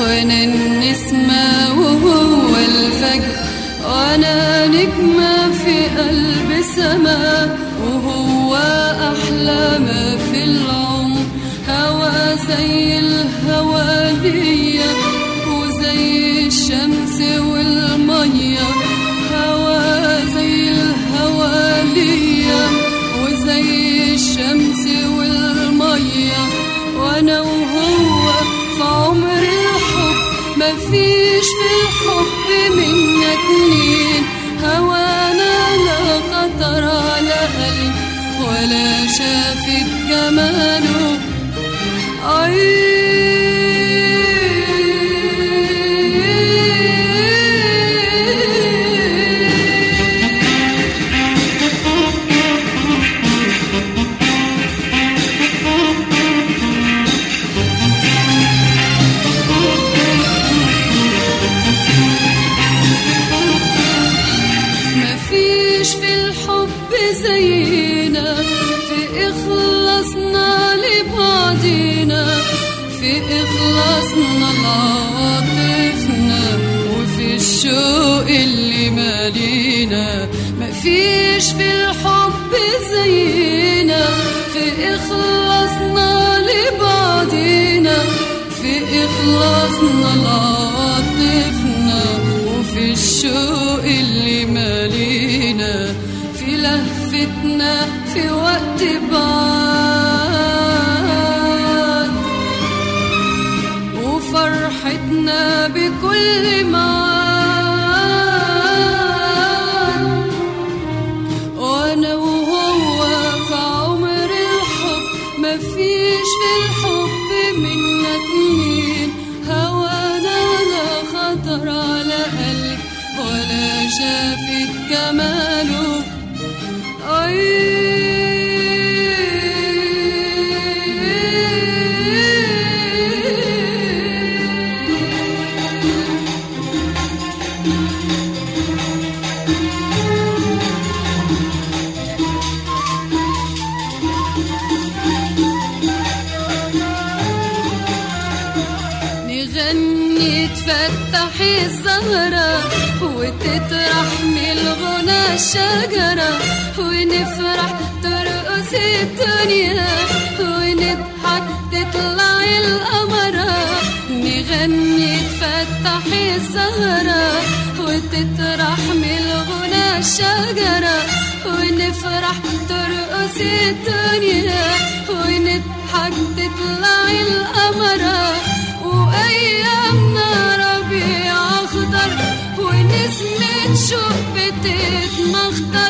وأنا النسمة وهو الفجر. وأنا نجمة في قلب سما وهو أحلى ما في العمر. هوا زي الهوا ليا مفيش في الحب منا اتنين. هوانا لا خطر على قلب ولا شافت جماله إخلاصنا لبعضينا في إخلاصنا لعواطفنا وفي الشوق اللي مالينا. مفيش في الحب زينا في إخلاصنا لبعضينا في إخلاصنا لعواطفنا وفي الشوق في لهفتنا في وقت بعاد وفرحتنا بكل معاد وأنا وهو في عمر الحب مفيش في الحب منا اتنين. هوانا لا خطر على ولا جماله Ay. نغني تفتحي الزهرة وتطرح من الغنى الشجرة ونفرح ترقص الدنيا ونضحك تطلع القمرة نغني تفتحي الزهرة وتطرح من الغنى الشجرة ونفرح ترقص الدنيا ونضحك تطلع القمرة وأيامنا ربيع أخضر ونسمة شوق بتتمخضر؟